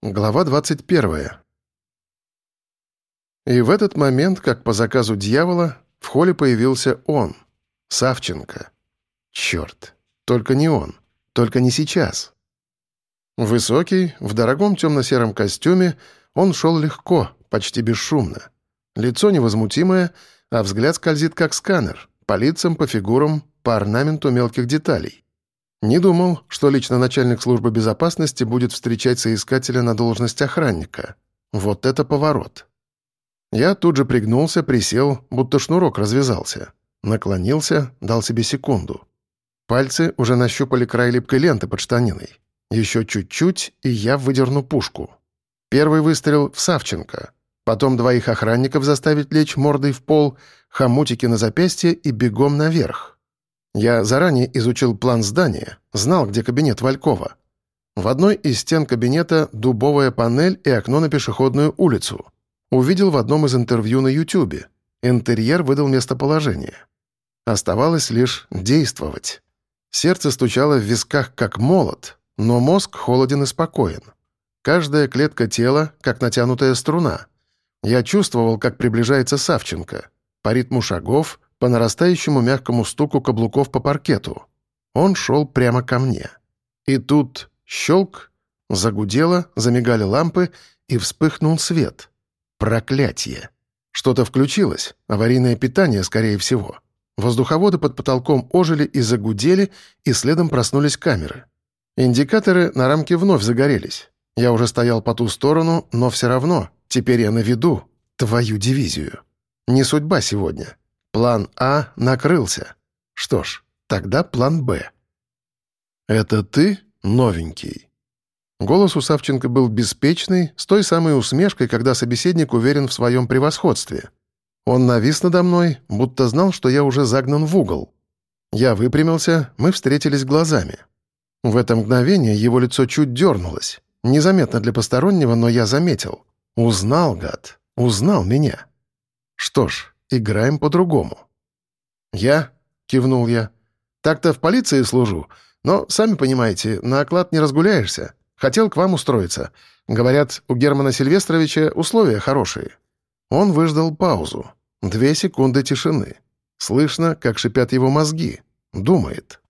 Глава 21. И в этот момент, как по заказу дьявола, в холле появился он, Савченко. Черт, только не он, только не сейчас. Высокий, в дорогом темно-сером костюме, он шел легко, почти бесшумно. Лицо невозмутимое, а взгляд скользит как сканер, по лицам, по фигурам, по орнаменту мелких деталей. Не думал, что лично начальник службы безопасности будет встречать соискателя на должность охранника. Вот это поворот. Я тут же пригнулся, присел, будто шнурок развязался. Наклонился, дал себе секунду. Пальцы уже нащупали край липкой ленты под штаниной. Еще чуть-чуть, и я выдерну пушку. Первый выстрел в Савченко. Потом двоих охранников заставить лечь мордой в пол, хомутики на запястье и бегом наверх. Я заранее изучил план здания, знал, где кабинет Валькова. В одной из стен кабинета дубовая панель и окно на пешеходную улицу. Увидел в одном из интервью на Ютубе. Интерьер выдал местоположение. Оставалось лишь действовать. Сердце стучало в висках как молот, но мозг холоден и спокоен. Каждая клетка тела, как натянутая струна. Я чувствовал, как приближается Савченко. По ритму шагов — по нарастающему мягкому стуку каблуков по паркету. Он шел прямо ко мне. И тут щелк, загудело, замигали лампы, и вспыхнул свет. Проклятие! Что-то включилось, аварийное питание, скорее всего. Воздуховоды под потолком ожили и загудели, и следом проснулись камеры. Индикаторы на рамке вновь загорелись. Я уже стоял по ту сторону, но все равно, теперь я на виду, твою дивизию. Не судьба сегодня. План А накрылся. Что ж, тогда план Б. «Это ты, новенький?» Голос у Савченко был беспечный, с той самой усмешкой, когда собеседник уверен в своем превосходстве. Он навис надо мной, будто знал, что я уже загнан в угол. Я выпрямился, мы встретились глазами. В это мгновение его лицо чуть дернулось. Незаметно для постороннего, но я заметил. Узнал, гад. Узнал меня. Что ж, играем по-другому». «Я?» — кивнул я. «Так-то в полиции служу, но, сами понимаете, на оклад не разгуляешься. Хотел к вам устроиться. Говорят, у Германа Сильвестровича условия хорошие». Он выждал паузу. Две секунды тишины. Слышно, как шипят его мозги. Думает.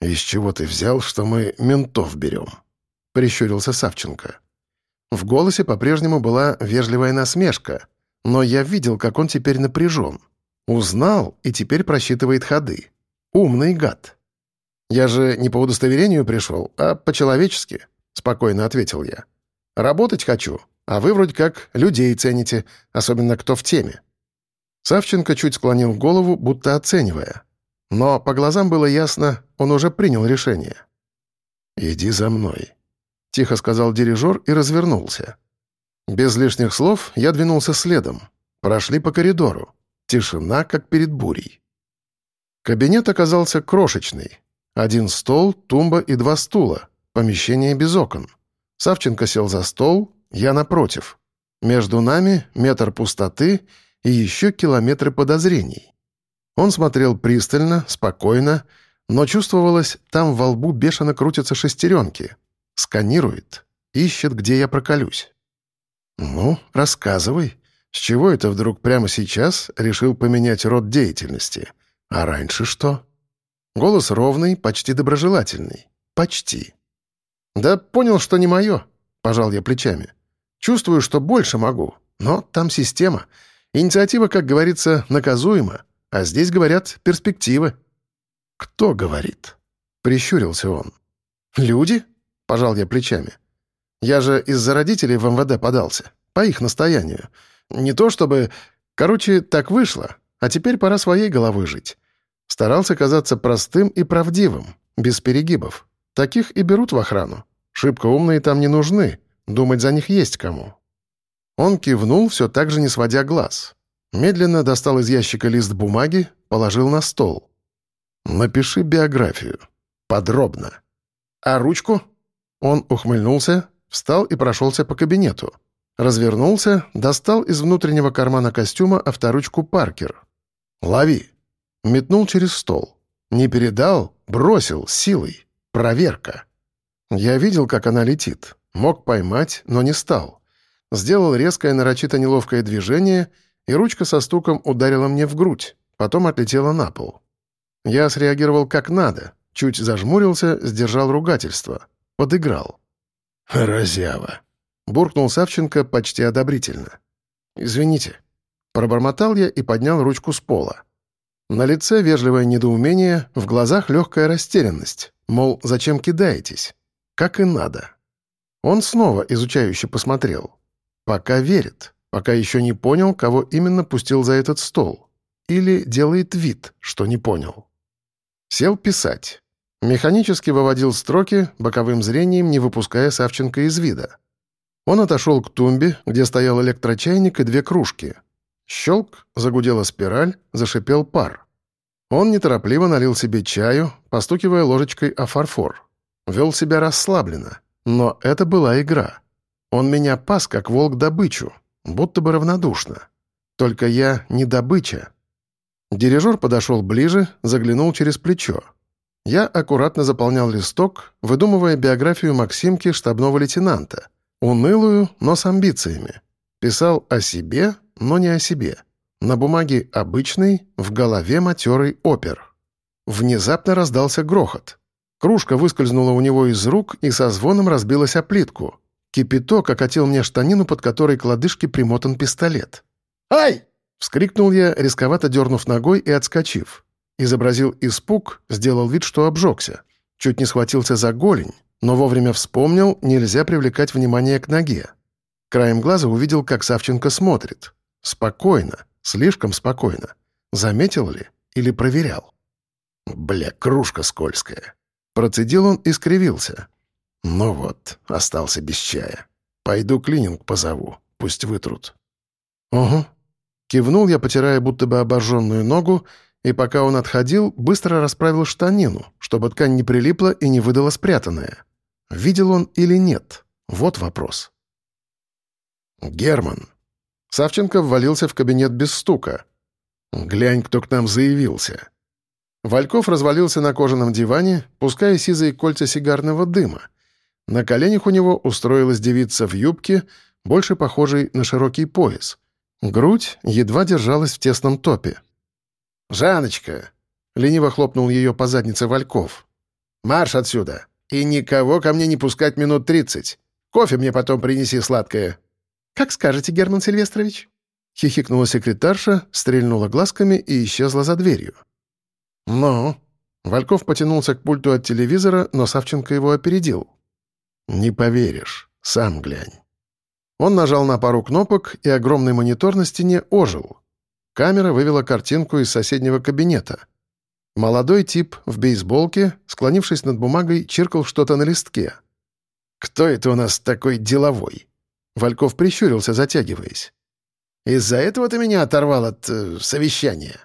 «Из чего ты взял, что мы ментов берем?» — прищурился Савченко. В голосе по-прежнему была вежливая насмешка, но я видел, как он теперь напряжен. Узнал и теперь просчитывает ходы. Умный гад. «Я же не по удостоверению пришел, а по-человечески», — спокойно ответил я. «Работать хочу, а вы вроде как людей цените, особенно кто в теме». Савченко чуть склонил голову, будто оценивая. Но по глазам было ясно, он уже принял решение. «Иди за мной», — тихо сказал дирижер и развернулся. Без лишних слов я двинулся следом. Прошли по коридору. Тишина, как перед бурей. Кабинет оказался крошечный. Один стол, тумба и два стула. Помещение без окон. Савченко сел за стол, я напротив. Между нами метр пустоты и еще километры подозрений. Он смотрел пристально, спокойно, но чувствовалось, там во лбу бешено крутятся шестеренки. Сканирует, ищет, где я проколюсь. «Ну, рассказывай. С чего это вдруг прямо сейчас решил поменять род деятельности? А раньше что?» Голос ровный, почти доброжелательный. Почти. «Да понял, что не мое», — пожал я плечами. «Чувствую, что больше могу, но там система. Инициатива, как говорится, наказуема, а здесь, говорят, перспективы». «Кто говорит?» — прищурился он. «Люди?» — пожал я плечами. Я же из-за родителей в МВД подался. По их настоянию. Не то чтобы... Короче, так вышло. А теперь пора своей головой жить. Старался казаться простым и правдивым, без перегибов. Таких и берут в охрану. Шибко умные там не нужны. Думать за них есть кому. Он кивнул, все так же не сводя глаз. Медленно достал из ящика лист бумаги, положил на стол. «Напиши биографию. Подробно». «А ручку?» Он ухмыльнулся, Встал и прошелся по кабинету. Развернулся, достал из внутреннего кармана костюма авторучку Паркер. «Лови!» Метнул через стол. Не передал, бросил, силой. Проверка. Я видел, как она летит. Мог поймать, но не стал. Сделал резкое, нарочито неловкое движение, и ручка со стуком ударила мне в грудь, потом отлетела на пол. Я среагировал как надо, чуть зажмурился, сдержал ругательство. Подыграл. «Разява», — буркнул Савченко почти одобрительно. «Извините». Пробормотал я и поднял ручку с пола. На лице вежливое недоумение, в глазах легкая растерянность. Мол, зачем кидаетесь? Как и надо. Он снова изучающе посмотрел. Пока верит, пока еще не понял, кого именно пустил за этот стол. Или делает вид, что не понял. Сел писать. Механически выводил строки, боковым зрением не выпуская Савченко из вида. Он отошел к тумбе, где стоял электрочайник и две кружки. Щелк, загудела спираль, зашипел пар. Он неторопливо налил себе чаю, постукивая ложечкой о фарфор. Вел себя расслабленно, но это была игра. Он меня пас, как волк добычу, будто бы равнодушно. Только я не добыча. Дирижер подошел ближе, заглянул через плечо. Я аккуратно заполнял листок, выдумывая биографию Максимки штабного лейтенанта. Унылую, но с амбициями. Писал о себе, но не о себе. На бумаге обычный, в голове матерый опер. Внезапно раздался грохот. Кружка выскользнула у него из рук и со звоном разбилась о плитку. Кипяток окатил мне штанину, под которой к лодыжке примотан пистолет. «Ай!» — вскрикнул я, рисковато дернув ногой и отскочив. Изобразил испуг, сделал вид, что обжегся. Чуть не схватился за голень, но вовремя вспомнил, нельзя привлекать внимание к ноге. Краем глаза увидел, как Савченко смотрит. Спокойно, слишком спокойно. Заметил ли или проверял? «Бля, кружка скользкая». Процедил он и скривился. «Ну вот, остался без чая. Пойду клининг позову, пусть вытрут». «Угу». Кивнул я, потирая будто бы обожженную ногу, и пока он отходил, быстро расправил штанину, чтобы ткань не прилипла и не выдала спрятанное. Видел он или нет? Вот вопрос. «Герман». Савченко ввалился в кабинет без стука. «Глянь, кто к нам заявился». Вальков развалился на кожаном диване, пуская сизые кольца сигарного дыма. На коленях у него устроилась девица в юбке, больше похожей на широкий пояс. Грудь едва держалась в тесном топе. «Жаночка!» — лениво хлопнул ее по заднице Вальков. «Марш отсюда! И никого ко мне не пускать минут тридцать. Кофе мне потом принеси сладкое». «Как скажете, Герман Сильвестрович?» Хихикнула секретарша, стрельнула глазками и исчезла за дверью. «Ну?» Вальков потянулся к пульту от телевизора, но Савченко его опередил. «Не поверишь. Сам глянь». Он нажал на пару кнопок, и огромный монитор на стене ожил. Камера вывела картинку из соседнего кабинета. Молодой тип в бейсболке, склонившись над бумагой, чиркал что-то на листке. «Кто это у нас такой деловой?» Вальков прищурился, затягиваясь. «Из-за этого ты меня оторвал от э, совещания?»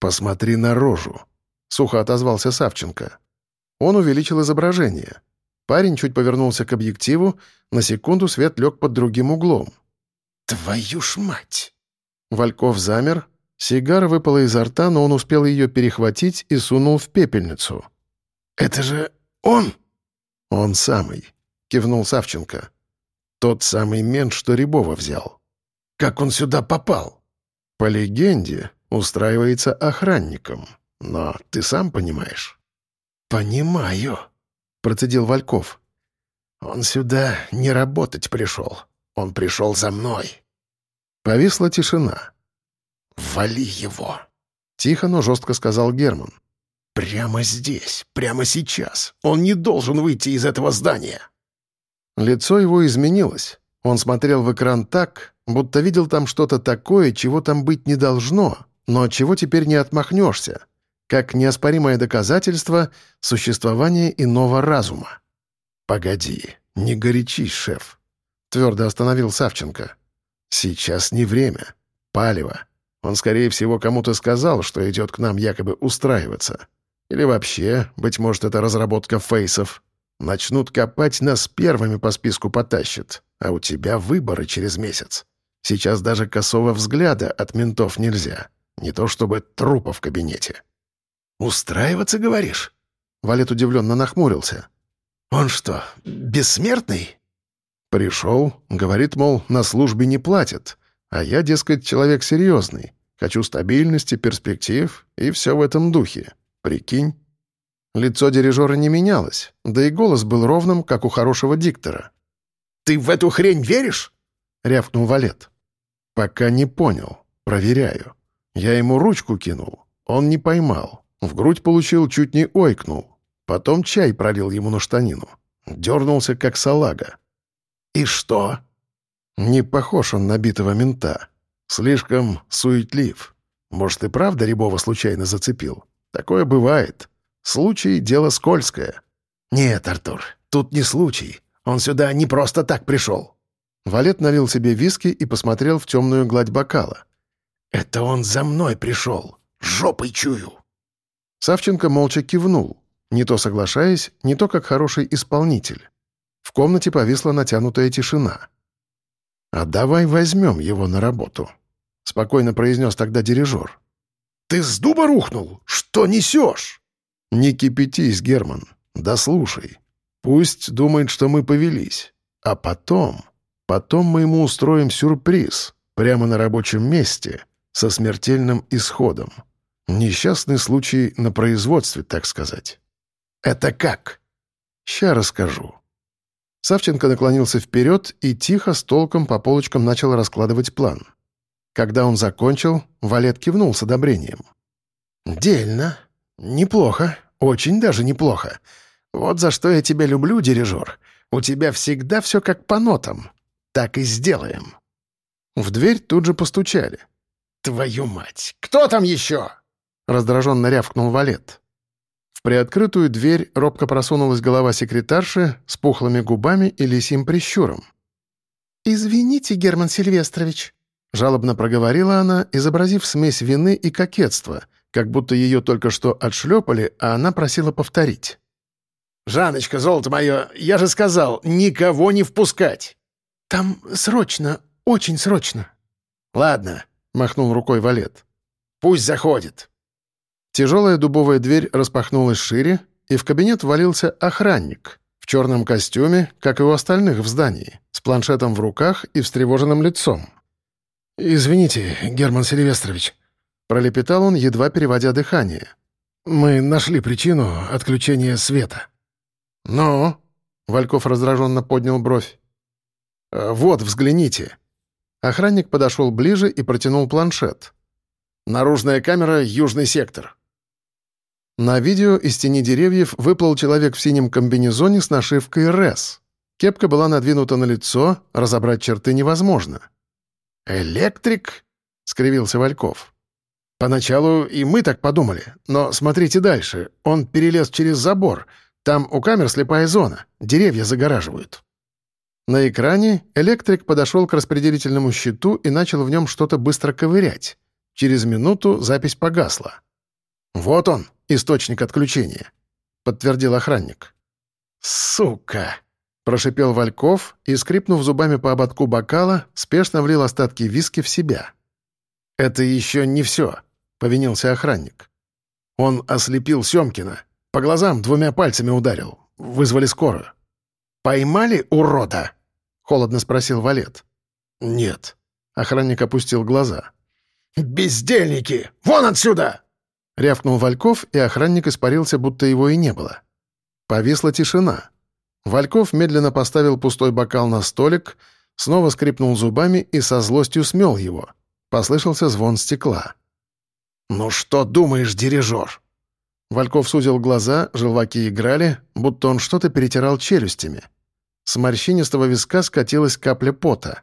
«Посмотри на рожу», — сухо отозвался Савченко. Он увеличил изображение. Парень чуть повернулся к объективу, на секунду свет лег под другим углом. «Твою ж мать!» Вальков замер. Сигара выпала изо рта, но он успел ее перехватить и сунул в пепельницу. «Это же он!» «Он самый», — кивнул Савченко. «Тот самый мент, что Рябова взял». «Как он сюда попал?» «По легенде, устраивается охранником. Но ты сам понимаешь». «Понимаю», — процедил Вальков. «Он сюда не работать пришел. Он пришел за мной». Повисла тишина. «Вали его!» — тихо, но жестко сказал Герман. «Прямо здесь, прямо сейчас. Он не должен выйти из этого здания!» Лицо его изменилось. Он смотрел в экран так, будто видел там что-то такое, чего там быть не должно, но чего теперь не отмахнешься, как неоспоримое доказательство существования иного разума. «Погоди, не горячись, шеф», — твердо остановил Савченко. Сейчас не время. Палево. Он, скорее всего, кому-то сказал, что идет к нам якобы устраиваться. Или вообще, быть может, это разработка фейсов. Начнут копать, нас первыми по списку потащат. А у тебя выборы через месяц. Сейчас даже косого взгляда от ментов нельзя. Не то чтобы трупа в кабинете. «Устраиваться, говоришь?» Валет удивленно нахмурился. «Он что, бессмертный?» Пришел, говорит, мол, на службе не платят, а я, дескать, человек серьезный. Хочу стабильности, перспектив и все в этом духе. Прикинь. Лицо дирижера не менялось, да и голос был ровным, как у хорошего диктора. «Ты в эту хрень веришь?» — рявкнул Валет. «Пока не понял. Проверяю. Я ему ручку кинул. Он не поймал. В грудь получил, чуть не ойкнул. Потом чай пролил ему на штанину. Дернулся, как салага. «И что?» Не похож он на битого мента. Слишком суетлив. Может, и правда Рябова случайно зацепил? Такое бывает. Случай — дело скользкое. «Нет, Артур, тут не случай. Он сюда не просто так пришел». Валет налил себе виски и посмотрел в темную гладь бокала. «Это он за мной пришел. Жопой чую». Савченко молча кивнул, не то соглашаясь, не то как хороший исполнитель. В комнате повисла натянутая тишина. «А давай возьмем его на работу», — спокойно произнес тогда дирижер. «Ты с дуба рухнул? Что несешь?» «Не кипятись, Герман. Да слушай. Пусть думает, что мы повелись. А потом... Потом мы ему устроим сюрприз. Прямо на рабочем месте. Со смертельным исходом. Несчастный случай на производстве, так сказать». «Это как?» «Ща расскажу». Савченко наклонился вперед и тихо, с толком по полочкам начал раскладывать план. Когда он закончил, Валет кивнул с одобрением. «Дельно. Неплохо. Очень даже неплохо. Вот за что я тебя люблю, дирижер. У тебя всегда все как по нотам. Так и сделаем». В дверь тут же постучали. «Твою мать! Кто там еще?» Раздраженно рявкнул Валет. В приоткрытую дверь робко просунулась голова секретарши с пухлыми губами и лисим прищуром. «Извините, Герман Сильвестрович», — жалобно проговорила она, изобразив смесь вины и кокетства, как будто ее только что отшлепали, а она просила повторить. «Жаночка, золото мое, я же сказал, никого не впускать!» «Там срочно, очень срочно». «Ладно», — махнул рукой Валет. «Пусть заходит». Тяжелая дубовая дверь распахнулась шире, и в кабинет валился охранник в черном костюме, как и у остальных в здании, с планшетом в руках и встревоженным лицом. «Извините, Герман Сильвестрович», — пролепетал он, едва переводя дыхание. «Мы нашли причину отключения света». «Ну?» — Вальков раздраженно поднял бровь. «Вот, взгляните». Охранник подошел ближе и протянул планшет. «Наружная камера, южный сектор. На видео из тени деревьев выплыл человек в синем комбинезоне с нашивкой «РЭС». Кепка была надвинута на лицо, разобрать черты невозможно. «Электрик?» — скривился Вальков. «Поначалу и мы так подумали, но смотрите дальше. Он перелез через забор. Там у камер слепая зона, деревья загораживают». На экране электрик подошел к распределительному щиту и начал в нем что-то быстро ковырять. Через минуту запись погасла. «Вот он!» Источник отключения», — подтвердил охранник. «Сука!» — прошипел Вальков и, скрипнув зубами по ободку бокала, спешно влил остатки виски в себя. «Это еще не все», — повинился охранник. «Он ослепил Семкина. По глазам двумя пальцами ударил. Вызвали скорую». «Поймали урода?» — холодно спросил Валет. «Нет». Охранник опустил глаза. «Бездельники! Вон отсюда!» Рявкнул Вальков, и охранник испарился, будто его и не было. Повисла тишина. Вальков медленно поставил пустой бокал на столик, снова скрипнул зубами и со злостью смел его. Послышался звон стекла. «Ну что думаешь, дирижер?» Вальков сузил глаза, желваки играли, будто он что-то перетирал челюстями. С морщинистого виска скатилась капля пота.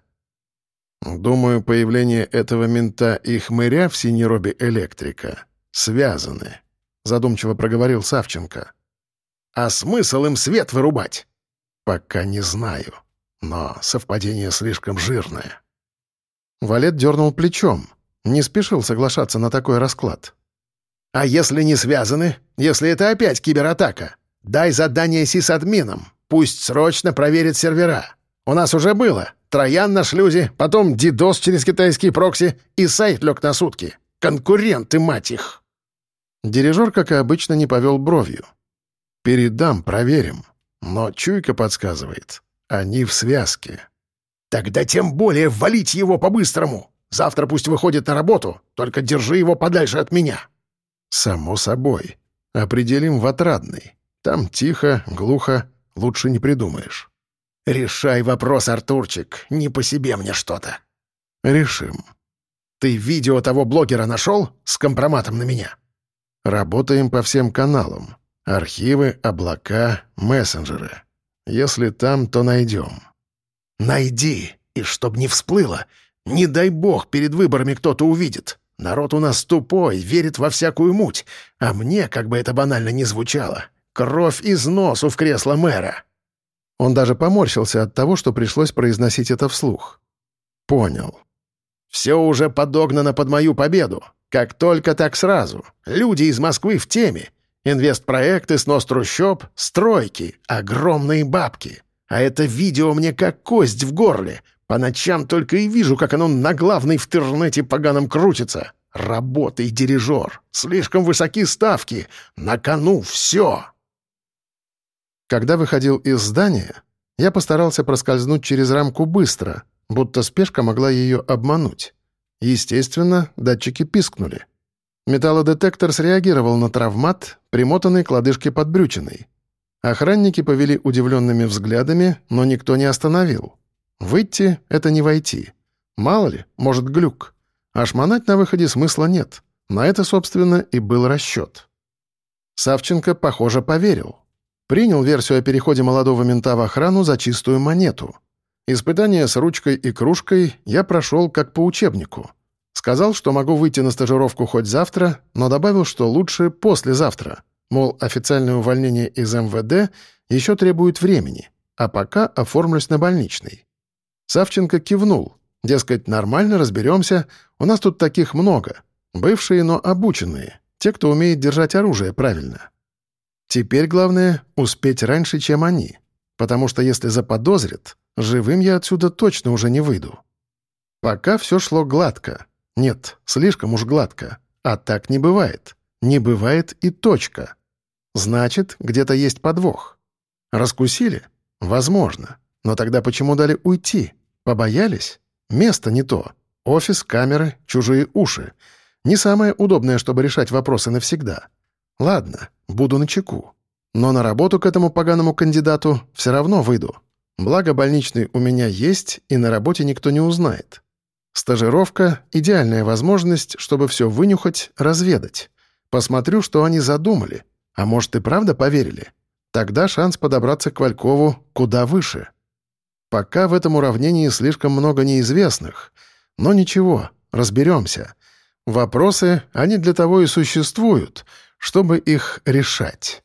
«Думаю, появление этого мента и хмыря в синеробе электрика связаны», — задумчиво проговорил Савченко. «А смысл им свет вырубать?» «Пока не знаю, но совпадение слишком жирное». Валет дернул плечом, не спешил соглашаться на такой расклад. «А если не связаны? Если это опять кибератака? Дай задание сисадминам. Пусть срочно проверят сервера. У нас уже было. Троян на шлюзе, потом дидос через китайские прокси и сайт лег на сутки. Конкуренты, мать их!» Дирижер, как и обычно, не повел бровью. «Передам, проверим. Но чуйка подсказывает. Они в связке. Тогда тем более валить его по-быстрому. Завтра пусть выходит на работу, только держи его подальше от меня. Само собой. Определим в отрадный. Там тихо, глухо, лучше не придумаешь. Решай вопрос, Артурчик, не по себе мне что-то. Решим. Ты видео того блогера нашел с компроматом на меня? Работаем по всем каналам. Архивы, облака, мессенджеры. Если там, то найдем. Найди, и чтоб не всплыло. Не дай бог, перед выборами кто-то увидит. Народ у нас тупой, верит во всякую муть. А мне, как бы это банально ни звучало, кровь из носу в кресло мэра. Он даже поморщился от того, что пришлось произносить это вслух. Понял. Все уже подогнано под мою победу. Как только, так сразу. Люди из Москвы в теме. Инвестпроекты, снос трущоб, стройки, огромные бабки. А это видео мне как кость в горле. По ночам только и вижу, как оно на главной в интернете поганом крутится. Работай, дирижер. Слишком высоки ставки. На кону все. Когда выходил из здания, я постарался проскользнуть через рамку быстро, будто спешка могла ее обмануть. Естественно, датчики пискнули. Металлодетектор среагировал на травмат, примотанный к лодыжке подбрючиной. Охранники повели удивленными взглядами, но никто не остановил. Выйти — это не войти. Мало ли, может, глюк. А шмонать на выходе смысла нет. На это, собственно, и был расчет. Савченко, похоже, поверил. Принял версию о переходе молодого мента в охрану за чистую монету. Испытание с ручкой и кружкой я прошел как по учебнику — Сказал, что могу выйти на стажировку хоть завтра, но добавил, что лучше послезавтра. Мол, официальное увольнение из МВД еще требует времени, а пока оформлюсь на больничный. Савченко кивнул. Дескать, нормально, разберемся, у нас тут таких много. Бывшие, но обученные, те, кто умеет держать оружие правильно. Теперь главное — успеть раньше, чем они, потому что если заподозрят, живым я отсюда точно уже не выйду. Пока все шло гладко. Нет, слишком уж гладко. А так не бывает. Не бывает и точка. Значит, где-то есть подвох. Раскусили? Возможно. Но тогда почему дали уйти? Побоялись? Место не то. Офис, камеры, чужие уши. Не самое удобное, чтобы решать вопросы навсегда. Ладно, буду на чеку. Но на работу к этому поганому кандидату все равно выйду. Благо, больничный у меня есть, и на работе никто не узнает. Стажировка — идеальная возможность, чтобы все вынюхать, разведать. Посмотрю, что они задумали. А может, и правда поверили? Тогда шанс подобраться к Валькову куда выше. Пока в этом уравнении слишком много неизвестных. Но ничего, разберемся. Вопросы, они для того и существуют, чтобы их решать.